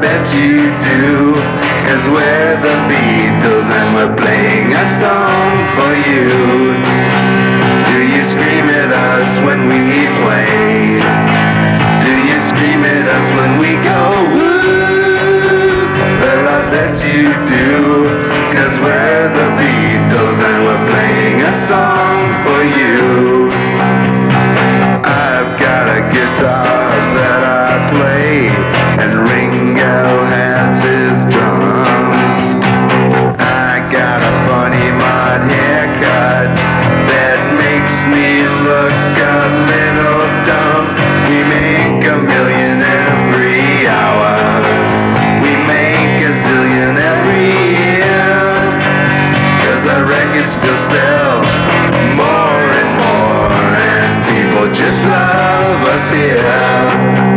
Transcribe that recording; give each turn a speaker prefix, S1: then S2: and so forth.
S1: bet you do. Cause we're the Beatles and we're playing a song for you. Do you scream at us when we play? Do you scream at us when we go woo? Well, I bet you do. Cause we're the Beatles and we're playing a song a million every hour. We make a zillion every year. Cause our records still sell more and more, and people just love us here.